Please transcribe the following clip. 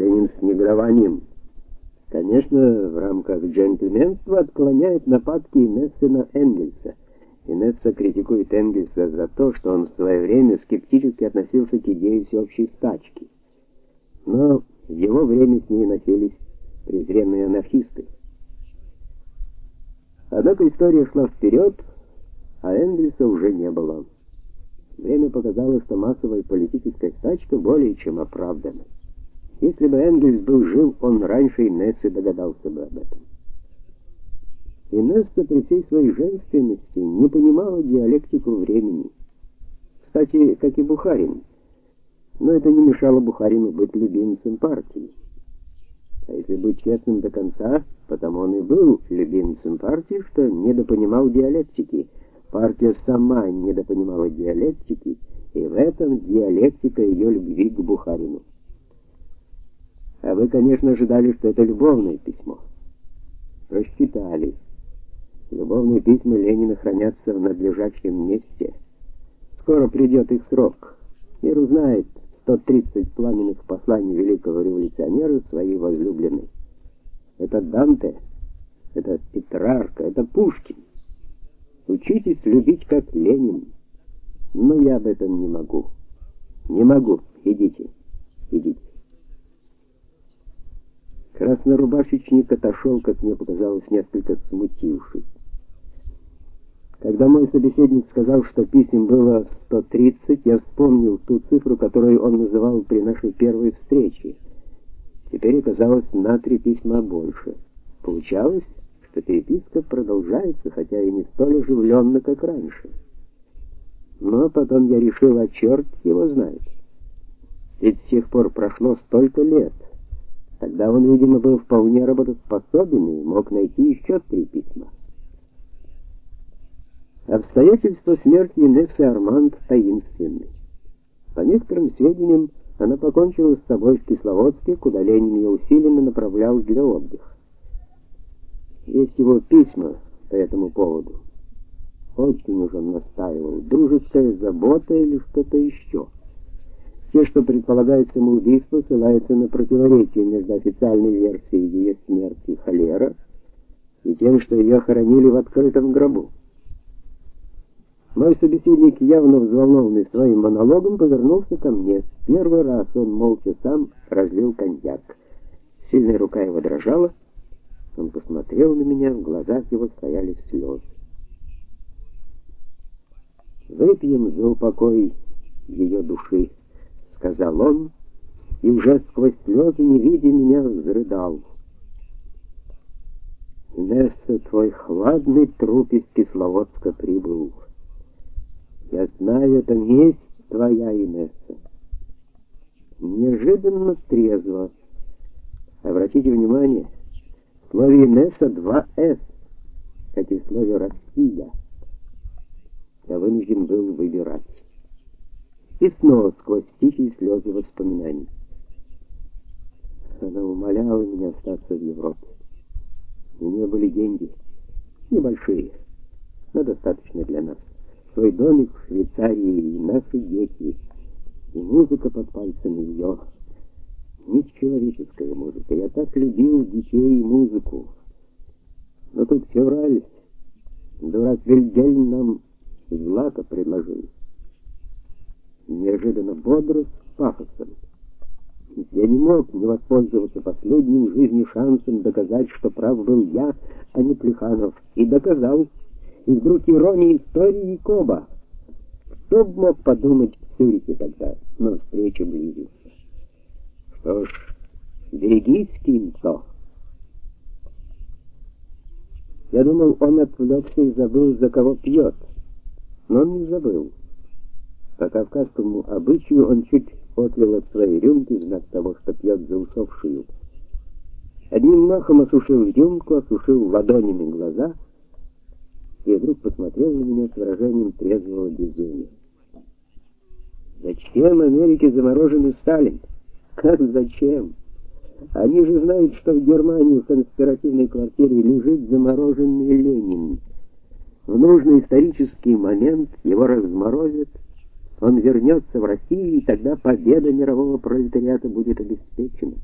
Ленин с негодованием. Конечно, в рамках джентльменства отклоняет нападки Инессы на Энгельса. Инесса критикует Энгельса за то, что он в свое время скептически относился к идее всеобщей стачки. Но в его время с ней носились презренные анархисты. Однако история шла вперед, а Энгельса уже не было. Время показало, что массовая политическая стачка более чем оправдана. Если бы Энгельс был жив, он раньше Инессы догадался бы об этом. Инесса при всей своей женственности не понимала диалектику времени. Кстати, как и Бухарин. Но это не мешало Бухарину быть любимцем партии. А если быть честным до конца, потому он и был любимцем партии, что недопонимал диалектики. Партия сама недопонимала диалектики, и в этом диалектика ее любви к Бухарину. А вы, конечно, ожидали, что это любовное письмо. Просчитались. Любовные письма Ленина хранятся в надлежащем месте. Скоро придет их срок. Мир узнает 130 пламенных посланий великого революционера своей возлюбленной. Это Данте, это Петрарка, это Пушкин. Учитесь любить как Ленин. Но я об этом не могу. Не могу. Идите. Идите. Краснорубашечник отошел, как мне показалось, несколько смутившись. Когда мой собеседник сказал, что писем было 130, я вспомнил ту цифру, которую он называл при нашей первой встрече. Теперь оказалось на три письма больше. Получалось, что переписка продолжается, хотя и не столь оживленно, как раньше. Но потом я решил, а черт его знает. Ведь с тех пор прошло столько лет. Тогда он, видимо, был вполне работоспособен и мог найти еще три письма. Обстоятельства смерти Инессы Арманд таинственны. По некоторым сведениям, она покончила с собой в Кисловодске, куда Ленин ее усиленно направлял для отдыха. Есть его письма по этому поводу. Очень уж он настаивал, дружеская забота или что-то еще. Те, что предполагают самоубийство, ссылаются на противоречие между официальной версией ее смерти холера и тем, что ее хоронили в открытом гробу. Мой собеседник, явно взволнованный своим монологом, повернулся ко мне. Первый раз он молча сам разлил коньяк. Сильная рука его дрожала. Он посмотрел на меня, в глазах его стояли слезы. Выпьем за упокой ее души сказал он, и уже сквозь слезы, не видя меня, взрыдал. Инесса, твой хладный труп из Кисловодска прибыл. Я знаю, это месть твоя, Инесса. Неожиданно трезво. Обратите внимание, в слове Инесса два «с», как и в слове «Россия». Я вынужден был выбирать и снова сквозь тихие слезы воспоминаний. Она умоляла меня остаться в Европе. У нее были деньги, небольшие, но достаточно для нас. Свой домик в Швейцарии и наши дети, и музыка под пальцами ее. Не человеческая музыка. Я так любил детей и музыку. Но тут февраль. Дурак Вильгельм нам злато предложил неожиданно бодро, с пафосом. Я не мог не воспользоваться последним в жизни шансом доказать, что прав был я, а не Плеханов, и доказал. И вдруг ирония истории Коба. Кто бы мог подумать в Цюрихе тогда, но встреча близится. Что ж, берегись, Кинцо. Я думал, он отвлекся и забыл, за кого пьет. Но он не забыл. По кавказскому обычаю он чуть отлил от своей рюмки в знак того, что пьет за усопшую. Одним махом осушил рюмку, осушил ладонями глаза и вдруг посмотрел на меня с выражением трезвого безумия. Зачем Америке замороженный Сталин? Как зачем? Они же знают, что в Германии в конспиративной квартире лежит замороженный Ленин. В нужный исторический момент его разморозят он вернется в Россию, и тогда победа мирового пролетариата будет обеспечена.